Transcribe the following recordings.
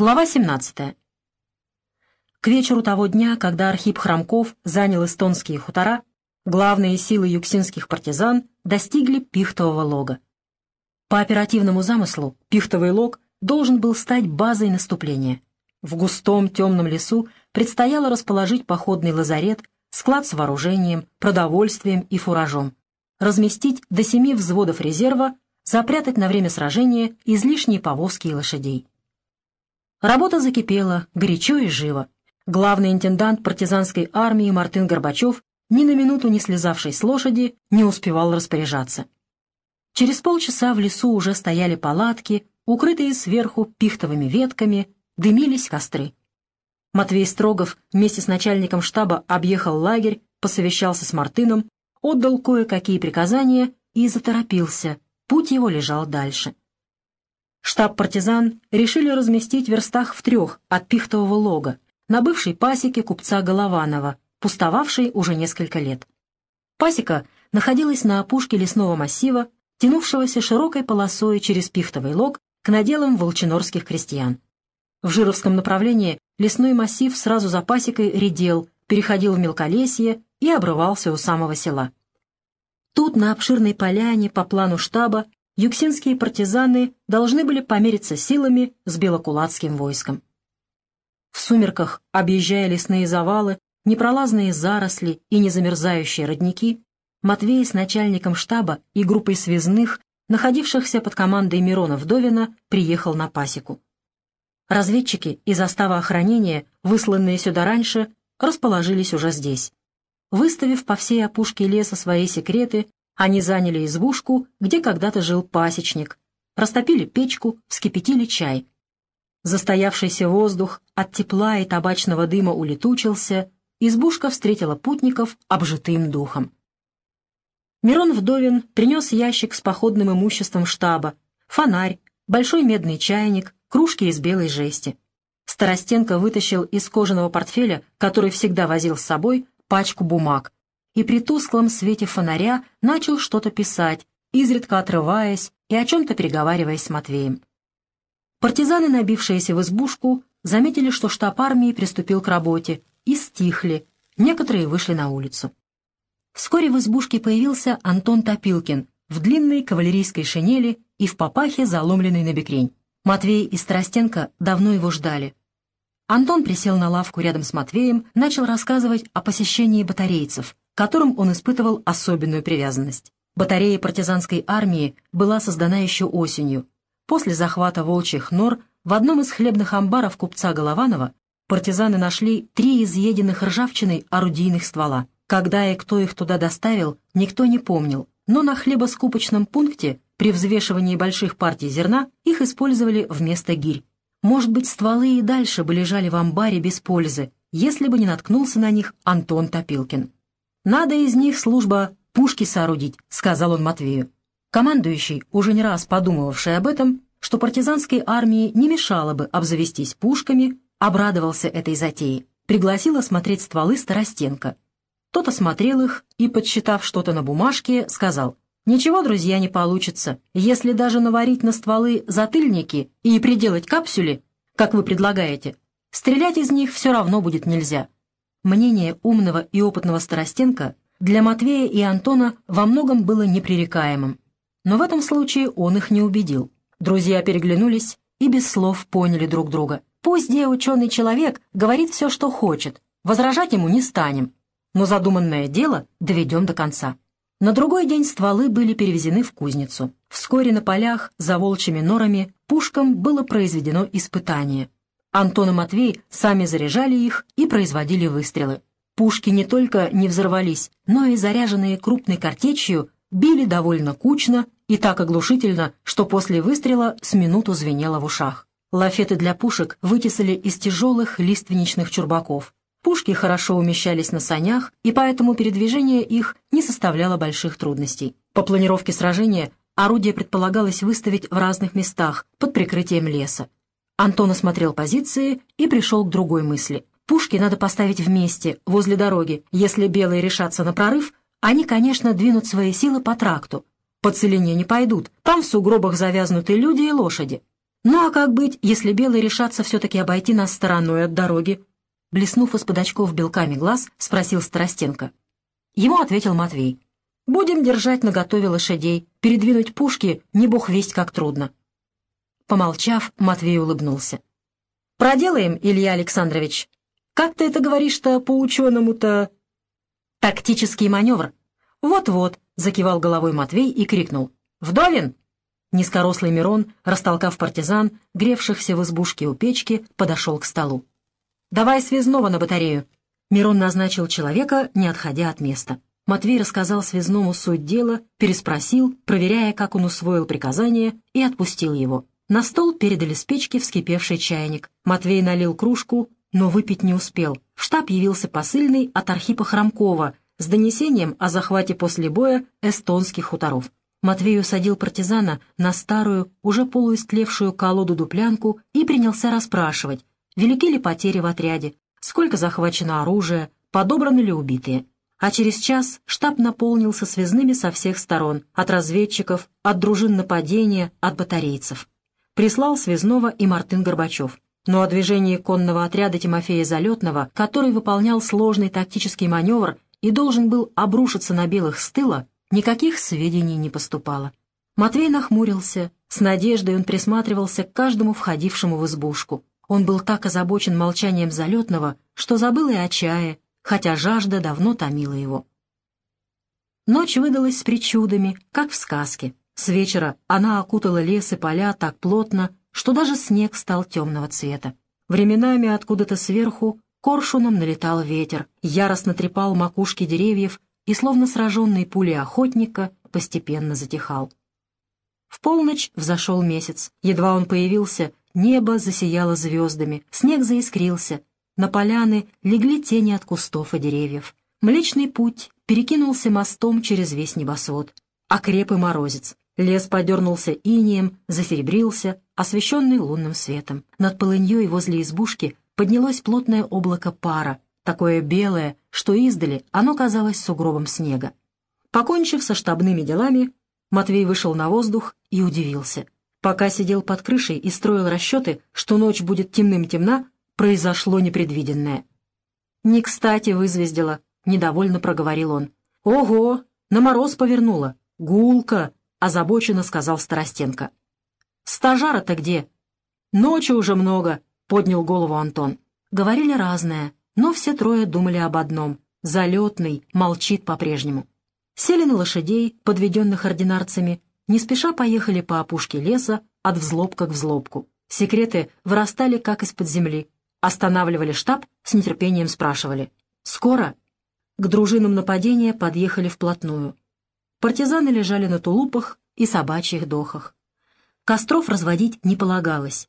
Глава 17. К вечеру того дня, когда Архип Хромков занял эстонские хутора, главные силы юксинских партизан достигли Пихтового лога. По оперативному замыслу Пихтовый лог должен был стать базой наступления. В густом темном лесу предстояло расположить походный лазарет, склад с вооружением, продовольствием и фуражом, разместить до семи взводов резерва, запрятать на время сражения излишние повозки и лошадей. Работа закипела, горячо и живо. Главный интендант партизанской армии Мартын Горбачев, ни на минуту не слезавший с лошади, не успевал распоряжаться. Через полчаса в лесу уже стояли палатки, укрытые сверху пихтовыми ветками, дымились костры. Матвей Строгов вместе с начальником штаба объехал лагерь, посовещался с Мартыном, отдал кое-какие приказания и заторопился. Путь его лежал дальше. Штаб партизан решили разместить в верстах в трех от Пихтового лога, на бывшей пасеке купца Голованова, пустовавшей уже несколько лет. Пасека находилась на опушке лесного массива, тянувшегося широкой полосой через Пихтовый лог к наделам волчинорских крестьян. В Жировском направлении лесной массив сразу за пасекой редел, переходил в мелколесье и обрывался у самого села. Тут, на обширной поляне, по плану штаба, юксинские партизаны должны были помериться силами с белокулацким войском. В сумерках, объезжая лесные завалы, непролазные заросли и незамерзающие родники, Матвей с начальником штаба и группой связных, находившихся под командой Мирона Вдовина, приехал на пасеку. Разведчики и застава охранения, высланные сюда раньше, расположились уже здесь. Выставив по всей опушке леса свои секреты, они заняли избушку, где когда-то жил пасечник, растопили печку, вскипятили чай. Застоявшийся воздух от тепла и табачного дыма улетучился, избушка встретила путников обжитым духом. Мирон Вдовин принес ящик с походным имуществом штаба, фонарь, большой медный чайник, кружки из белой жести. Старостенко вытащил из кожаного портфеля, который всегда возил с собой, пачку бумаг, и при тусклом свете фонаря начал что-то писать, изредка отрываясь и о чем-то переговариваясь с Матвеем. Партизаны, набившиеся в избушку, заметили, что штаб армии приступил к работе, и стихли, некоторые вышли на улицу. Вскоре в избушке появился Антон Топилкин в длинной кавалерийской шинели и в папахе, заломленной на бекрень. Матвей и Старостенко давно его ждали. Антон присел на лавку рядом с Матвеем, начал рассказывать о посещении батарейцев, которым он испытывал особенную привязанность. Батарея партизанской армии была создана еще осенью. После захвата волчьих нор в одном из хлебных амбаров купца Голованова партизаны нашли три изъеденных ржавчиной орудийных ствола. Когда и кто их туда доставил, никто не помнил, но на хлебоскупочном пункте при взвешивании больших партий зерна их использовали вместо гирь. Может быть, стволы и дальше бы лежали в амбаре без пользы, если бы не наткнулся на них Антон Топилкин. «Надо из них служба пушки соорудить», — сказал он Матвею. Командующий, уже не раз подумывавший об этом, что партизанской армии не мешало бы обзавестись пушками, обрадовался этой затее. Пригласил осмотреть стволы Старостенко. Тот осмотрел их и, подсчитав что-то на бумажке, сказал, «Ничего, друзья, не получится. Если даже наварить на стволы затыльники и приделать капсюли, как вы предлагаете, стрелять из них все равно будет нельзя. Мнение умного и опытного Старостенко для Матвея и Антона во многом было непререкаемым. Но в этом случае он их не убедил. Друзья переглянулись и без слов поняли друг друга. Пусть где ученый человек говорит все, что хочет, возражать ему не станем, но задуманное дело доведем до конца. На другой день стволы были перевезены в кузницу. Вскоре на полях за волчьими норами пушкам было произведено испытание — Антон и Матвей сами заряжали их и производили выстрелы. Пушки не только не взорвались, но и заряженные крупной картечью били довольно кучно и так оглушительно, что после выстрела с минуту звенело в ушах. Лафеты для пушек вытесали из тяжелых лиственничных чурбаков. Пушки хорошо умещались на санях, и поэтому передвижение их не составляло больших трудностей. По планировке сражения орудие предполагалось выставить в разных местах под прикрытием леса. Антон осмотрел позиции и пришел к другой мысли. Пушки надо поставить вместе, возле дороги. Если белые решатся на прорыв, они, конечно, двинут свои силы по тракту. По целине не пойдут, там в сугробах завязнуты люди и лошади. «Ну а как быть, если белые решатся все-таки обойти нас стороной от дороги?» Блеснув из-под очков белками глаз, спросил Старостенко. Ему ответил Матвей. «Будем держать наготове лошадей. Передвинуть пушки не бог весть как трудно». Помолчав, Матвей улыбнулся. «Проделаем, Илья Александрович. Как ты это говоришь-то по-ученому-то?» «Тактический маневр». «Вот-вот», — закивал головой Матвей и крикнул. «Вдовин!» Низкорослый Мирон, растолкав партизан, гревшихся в избушке у печки, подошел к столу. «Давай связного на батарею». Мирон назначил человека, не отходя от места. Матвей рассказал связному суть дела, переспросил, проверяя, как он усвоил приказание, и отпустил его. На стол передали с печки вскипевший чайник. Матвей налил кружку, но выпить не успел. В штаб явился посыльный от Архипа Хромкова с донесением о захвате после боя эстонских хуторов. Матвей усадил партизана на старую, уже полуистлевшую колоду-дуплянку и принялся расспрашивать, велики ли потери в отряде, сколько захвачено оружия, подобраны ли убитые. А через час штаб наполнился связными со всех сторон, от разведчиков, от дружин нападения, от батарейцев. Прислал связного и Мартын Горбачев. Но о движении конного отряда Тимофея Залетного, который выполнял сложный тактический маневр и должен был обрушиться на белых с тыла, никаких сведений не поступало. Матвей нахмурился, с надеждой он присматривался к каждому входившему в избушку. Он был так озабочен молчанием залетного, что забыл и о чае, хотя жажда давно томила его. Ночь выдалась с причудами, как в сказке. С вечера она окутала лес и поля так плотно, что даже снег стал темного цвета. Временами откуда-то сверху коршуном налетал ветер, яростно трепал макушки деревьев и, словно сраженный пулей охотника, постепенно затихал. В полночь взошел месяц. Едва он появился, небо засияло звездами, снег заискрился, на поляны легли тени от кустов и деревьев. Млечный путь перекинулся мостом через весь небосвод. Окреп и морозец. Лес подернулся инием, засеребрился, освещенный лунным светом. Над полыньей возле избушки поднялось плотное облако пара, такое белое, что издали оно казалось сугробом снега. Покончив со штабными делами, Матвей вышел на воздух и удивился. Пока сидел под крышей и строил расчеты, что ночь будет темным-темна, произошло непредвиденное. «Не кстати вызвездило», — недовольно проговорил он. «Ого! На мороз повернуло! Гулка!» — озабоченно сказал Старостенко. «Стажара-то где?» «Ночи уже много», — поднял голову Антон. Говорили разное, но все трое думали об одном. Залетный молчит по-прежнему. Сели на лошадей, подведенных ординарцами, не спеша поехали по опушке леса от взлобка к взлобку. Секреты вырастали как из-под земли. Останавливали штаб, с нетерпением спрашивали. «Скоро?» К дружинам нападения подъехали вплотную. Партизаны лежали на тулупах и собачьих дохах. Костров разводить не полагалось.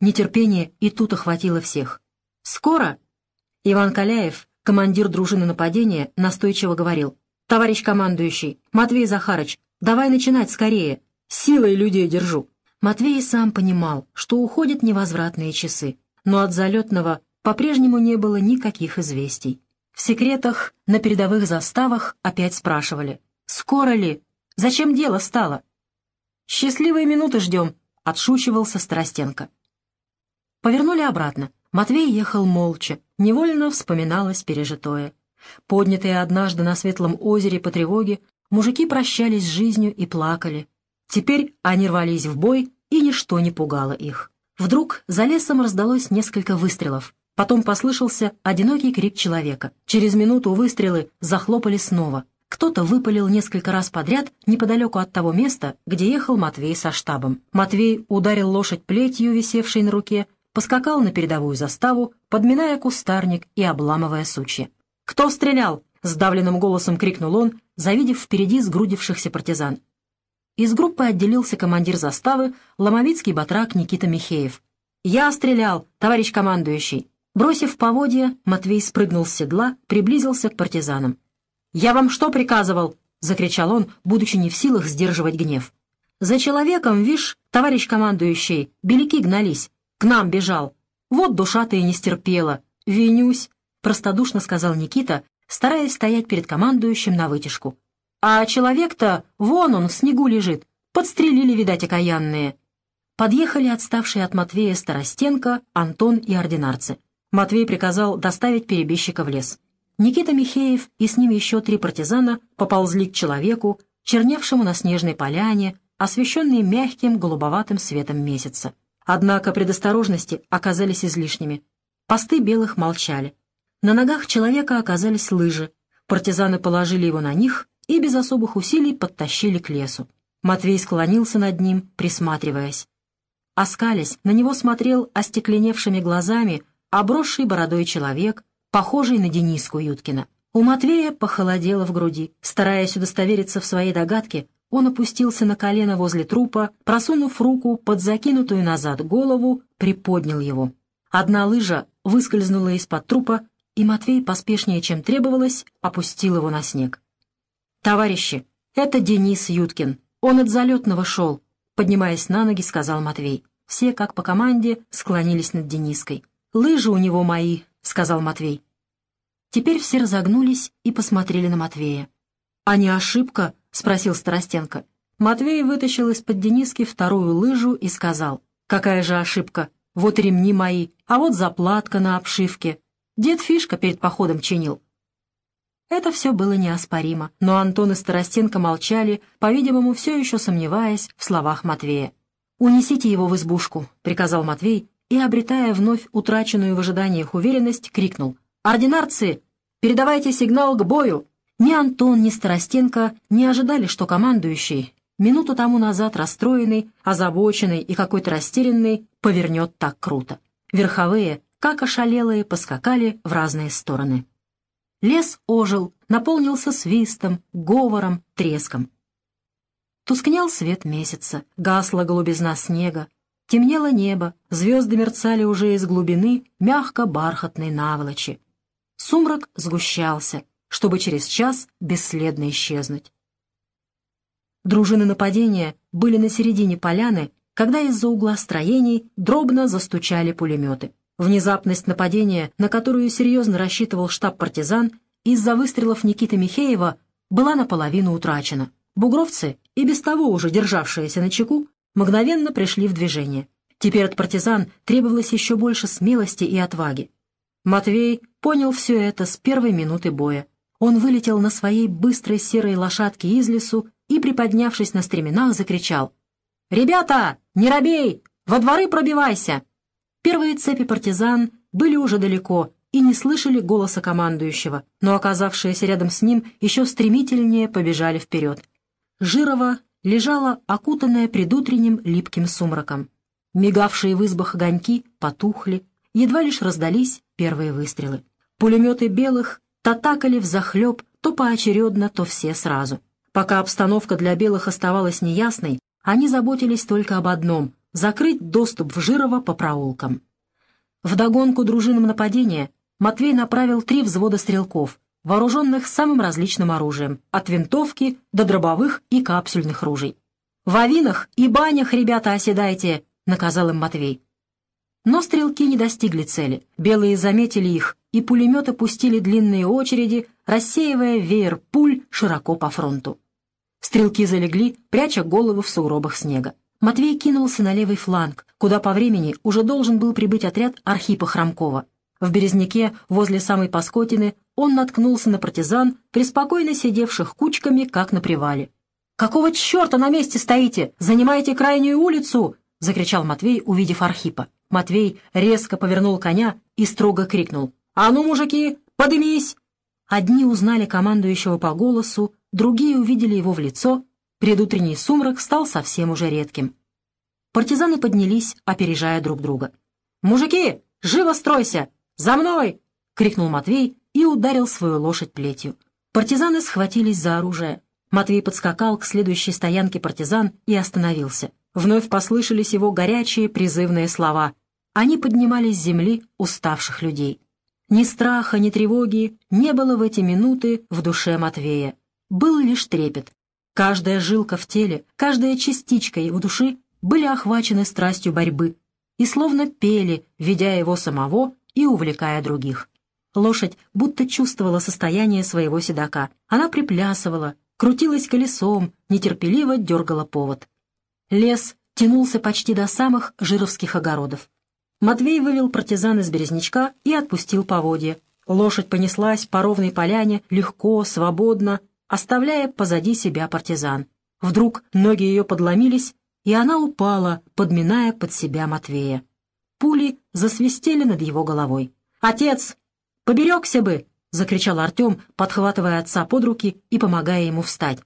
Нетерпение и тут охватило всех. «Скоро?» Иван Каляев, командир дружины нападения, настойчиво говорил. «Товарищ командующий, Матвей Захарыч, давай начинать скорее. Силой людей держу». Матвей сам понимал, что уходят невозвратные часы, но от залетного по-прежнему не было никаких известий. В секретах на передовых заставах опять спрашивали. «Скоро ли? Зачем дело стало?» «Счастливые минуты ждем», — отшучивался Старостенко. Повернули обратно. Матвей ехал молча, невольно вспоминалось пережитое. Поднятые однажды на светлом озере по тревоге, мужики прощались с жизнью и плакали. Теперь они рвались в бой, и ничто не пугало их. Вдруг за лесом раздалось несколько выстрелов. Потом послышался одинокий крик человека. Через минуту выстрелы захлопали снова. Кто-то выпалил несколько раз подряд неподалеку от того места, где ехал Матвей со штабом. Матвей ударил лошадь плетью, висевшей на руке, поскакал на передовую заставу, подминая кустарник и обламывая сучья. «Кто стрелял?» — сдавленным голосом крикнул он, завидев впереди сгрудившихся партизан. Из группы отделился командир заставы, ломовицкий батрак Никита Михеев. «Я стрелял, товарищ командующий!» Бросив поводья, Матвей спрыгнул с седла, приблизился к партизанам. «Я вам что приказывал?» — закричал он, будучи не в силах сдерживать гнев. «За человеком, вишь, товарищ командующий, беляки гнались. К нам бежал. Вот душа-то и не стерпела. Винюсь, — простодушно сказал Никита, стараясь стоять перед командующим на вытяжку. А человек-то, вон он, в снегу лежит. Подстрелили, видать, окаянные. подъехали отставшие от Матвея Старостенко, Антон и ординарцы. Матвей приказал доставить перебежчика в лес. Никита Михеев и с ними еще три партизана поползли к человеку, черневшему на снежной поляне, освещенной мягким голубоватым светом месяца. Однако предосторожности оказались излишними. Посты белых молчали. На ногах человека оказались лыжи. Партизаны положили его на них и без особых усилий подтащили к лесу. Матвей склонился над ним, присматриваясь. Оскались, на него смотрел остекленевшими глазами обросший бородой человек, похожий на Дениску Юткина. У Матвея похолодело в груди. Стараясь удостовериться в своей догадке, он опустился на колено возле трупа, просунув руку под закинутую назад голову, приподнял его. Одна лыжа выскользнула из-под трупа, и Матвей, поспешнее, чем требовалось, опустил его на снег. «Товарищи, это Денис Юткин. Он от залетного шел», — поднимаясь на ноги, сказал Матвей. Все, как по команде, склонились над Дениской. «Лыжи у него мои», — сказал Матвей. Теперь все разогнулись и посмотрели на Матвея. «А не ошибка?» — спросил Старостенко. Матвей вытащил из-под Дениски вторую лыжу и сказал. «Какая же ошибка? Вот ремни мои, а вот заплатка на обшивке. Дед Фишка перед походом чинил». Это все было неоспоримо, но Антон и Старостенко молчали, по-видимому, все еще сомневаясь в словах Матвея. «Унесите его в избушку», — приказал Матвей, и, обретая вновь утраченную в ожиданиях уверенность, крикнул. «Ординарцы, передавайте сигнал к бою!» Ни Антон, ни Старостенко не ожидали, что командующий, минуту тому назад расстроенный, озабоченный и какой-то растерянный, повернет так круто. Верховые, как ошалелые, поскакали в разные стороны. Лес ожил, наполнился свистом, говором, треском. Тускнел свет месяца, гасла голубизна снега, темнело небо, звезды мерцали уже из глубины мягко-бархатной наволочи. Сумрак сгущался, чтобы через час бесследно исчезнуть. Дружины нападения были на середине поляны, когда из-за угла строений дробно застучали пулеметы. Внезапность нападения, на которую серьезно рассчитывал штаб партизан, из-за выстрелов Никиты Михеева была наполовину утрачена. Бугровцы, и без того уже державшиеся на чеку, мгновенно пришли в движение. Теперь от партизан требовалось еще больше смелости и отваги. Матвей понял все это с первой минуты боя. Он вылетел на своей быстрой серой лошадке из лесу и, приподнявшись на стременах, закричал. «Ребята, не робей! Во дворы пробивайся!» Первые цепи партизан были уже далеко и не слышали голоса командующего, но оказавшиеся рядом с ним еще стремительнее побежали вперед. Жирова лежала окутанная предутренним липким сумраком. Мигавшие в избах огоньки потухли, едва лишь раздались первые выстрелы. Пулеметы белых татакали взахлеб то поочередно, то все сразу. Пока обстановка для белых оставалась неясной, они заботились только об одном — закрыть доступ в Жирово по проулкам. Вдогонку дружинам нападения Матвей направил три взвода стрелков, вооруженных самым различным оружием, от винтовки до дробовых и капсульных ружей. «В авинах и банях, ребята, оседайте!» — наказал им Матвей. Но стрелки не достигли цели. Белые заметили их, и пулеметы пустили длинные очереди, рассеивая веер пуль широко по фронту. Стрелки залегли, пряча головы в сугробах снега. Матвей кинулся на левый фланг, куда по времени уже должен был прибыть отряд Архипа Хромкова. В Березняке, возле самой Паскотины, он наткнулся на партизан, преспокойно сидевших кучками, как на привале. «Какого черта на месте стоите? Занимаете крайнюю улицу!» — закричал Матвей, увидев Архипа. Матвей резко повернул коня и строго крикнул. «А ну, мужики, подымись!» Одни узнали командующего по голосу, другие увидели его в лицо. Предутренний сумрак стал совсем уже редким. Партизаны поднялись, опережая друг друга. «Мужики, живо стройся! За мной!» — крикнул Матвей и ударил свою лошадь плетью. Партизаны схватились за оружие. Матвей подскакал к следующей стоянке партизан и остановился. Вновь послышались его горячие призывные слова. Они поднимались с земли уставших людей. Ни страха, ни тревоги не было в эти минуты в душе Матвея. Был лишь трепет. Каждая жилка в теле, каждая частичка его души были охвачены страстью борьбы и словно пели, ведя его самого и увлекая других. Лошадь будто чувствовала состояние своего седока. Она приплясывала, крутилась колесом, нетерпеливо дергала повод. Лес тянулся почти до самых жировских огородов. Матвей вывел партизан из березнячка и отпустил поводья. Лошадь понеслась по ровной поляне легко, свободно, оставляя позади себя партизан. Вдруг ноги ее подломились, и она упала, подминая под себя Матвея. Пули засвистели над его головой. «Отец! Поберегся бы!» — закричал Артем, подхватывая отца под руки и помогая ему встать.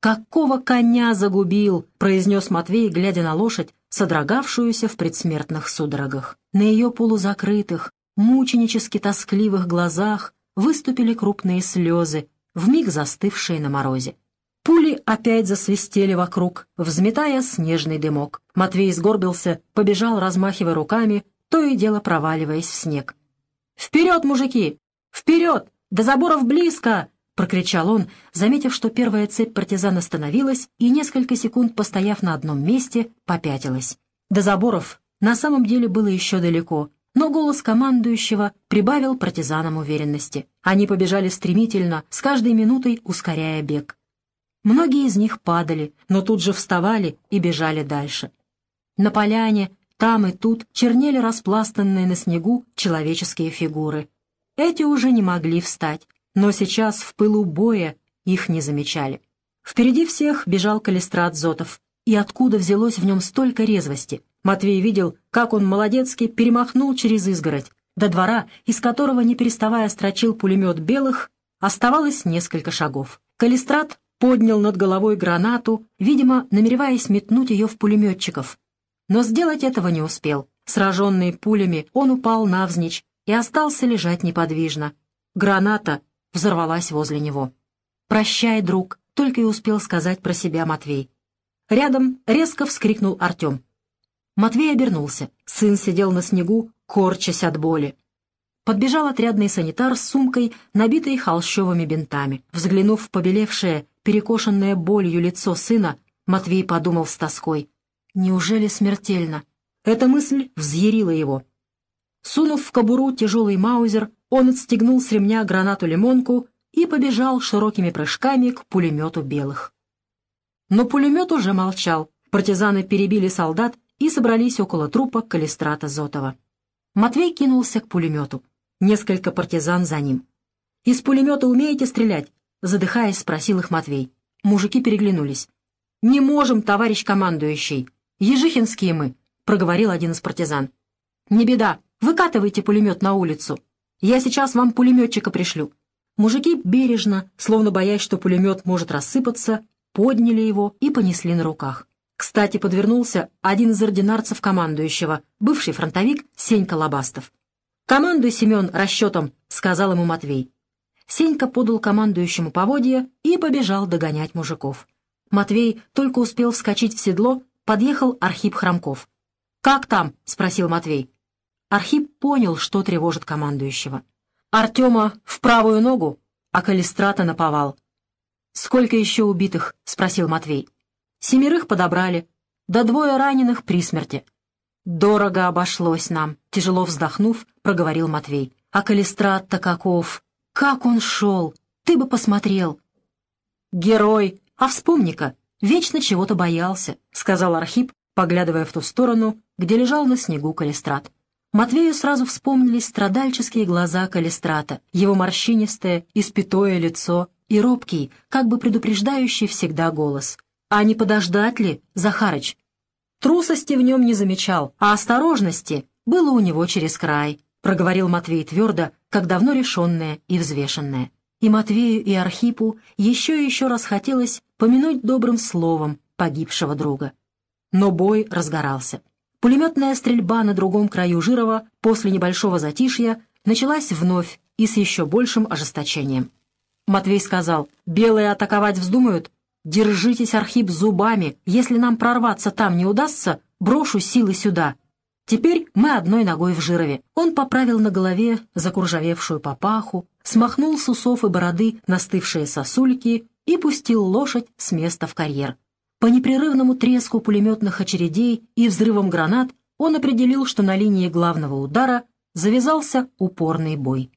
«Какого коня загубил!» — произнес Матвей, глядя на лошадь, содрогавшуюся в предсмертных судорогах. На ее полузакрытых, мученически тоскливых глазах выступили крупные слезы, вмиг застывшие на морозе. Пули опять засвистели вокруг, взметая снежный дымок. Матвей сгорбился, побежал, размахивая руками, то и дело проваливаясь в снег. «Вперед, мужики! Вперед! До заборов близко!» — прокричал он, заметив, что первая цепь партизан остановилась и, несколько секунд постояв на одном месте, попятилась. До заборов на самом деле было еще далеко, но голос командующего прибавил партизанам уверенности. Они побежали стремительно, с каждой минутой ускоряя бег. Многие из них падали, но тут же вставали и бежали дальше. На поляне, там и тут, чернели распластанные на снегу человеческие фигуры. Эти уже не могли встать, но сейчас в пылу боя их не замечали. Впереди всех бежал Калистрат Зотов. И откуда взялось в нем столько резвости? Матвей видел, как он молодецки перемахнул через изгородь. До двора, из которого, не переставая, строчил пулемет белых, оставалось несколько шагов. Калистрат поднял над головой гранату, видимо, намереваясь метнуть ее в пулеметчиков. Но сделать этого не успел. Сраженный пулями, он упал навзничь и остался лежать неподвижно. Граната взорвалась возле него. «Прощай, друг», — только и успел сказать про себя Матвей. Рядом резко вскрикнул Артем. Матвей обернулся. Сын сидел на снегу, корчась от боли. Подбежал отрядный санитар с сумкой, набитой холщовыми бинтами. Взглянув в побелевшее, перекошенное болью лицо сына, Матвей подумал с тоской. Неужели смертельно? Эта мысль взъярила его. Сунув в кобуру тяжелый маузер, он отстегнул с ремня гранату-лимонку и побежал широкими прыжками к пулемету белых. Но пулемет уже молчал. Партизаны перебили солдат и собрались около трупа Калистрата Зотова. Матвей кинулся к пулемету. Несколько партизан за ним. «Из пулемета умеете стрелять?» Задыхаясь, спросил их Матвей. Мужики переглянулись. «Не можем, товарищ командующий. Ежихинские мы», — проговорил один из партизан. «Не беда, выкатывайте пулемет на улицу. Я сейчас вам пулеметчика пришлю». Мужики бережно, словно боясь, что пулемет может рассыпаться, подняли его и понесли на руках. Кстати, подвернулся один из ординарцев командующего, бывший фронтовик Сенька Лобастов. «Командуй, Семен, расчетом», — сказал ему Матвей. Сенька подал командующему поводья и побежал догонять мужиков. Матвей только успел вскочить в седло, подъехал Архип Хромков. «Как там?» — спросил Матвей. Архип понял, что тревожит командующего. «Артема в правую ногу, а Калистрата наповал». «Сколько еще убитых?» — спросил Матвей. «Семерых подобрали, да двое раненых при смерти». «Дорого обошлось нам», — тяжело вздохнув, проговорил Матвей. «А Калистрат-то каков! Как он шел! Ты бы посмотрел!» «Герой! А вспомни-ка, вечно чего-то боялся», — сказал Архип, поглядывая в ту сторону, где лежал на снегу Калистрат. Матвею сразу вспомнились страдальческие глаза Калистрата, его морщинистое, испятое лицо и робкий, как бы предупреждающий всегда голос. «А не подождать ли, Захарыч?» Трусости в нем не замечал, а осторожности было у него через край, проговорил Матвей твердо, как давно решенное и взвешенное. И Матвею, и Архипу еще и еще раз хотелось помянуть добрым словом погибшего друга. Но бой разгорался. Пулеметная стрельба на другом краю Жирова после небольшого затишья началась вновь и с еще большим ожесточением. Матвей сказал, «Белые атаковать вздумают? «Держитесь, Архип, зубами. Если нам прорваться там не удастся, брошу силы сюда. Теперь мы одной ногой в Жирове». Он поправил на голове закуржавевшую папаху, смахнул с усов и бороды настывшие сосульки и пустил лошадь с места в карьер. По непрерывному треску пулеметных очередей и взрывам гранат он определил, что на линии главного удара завязался упорный бой.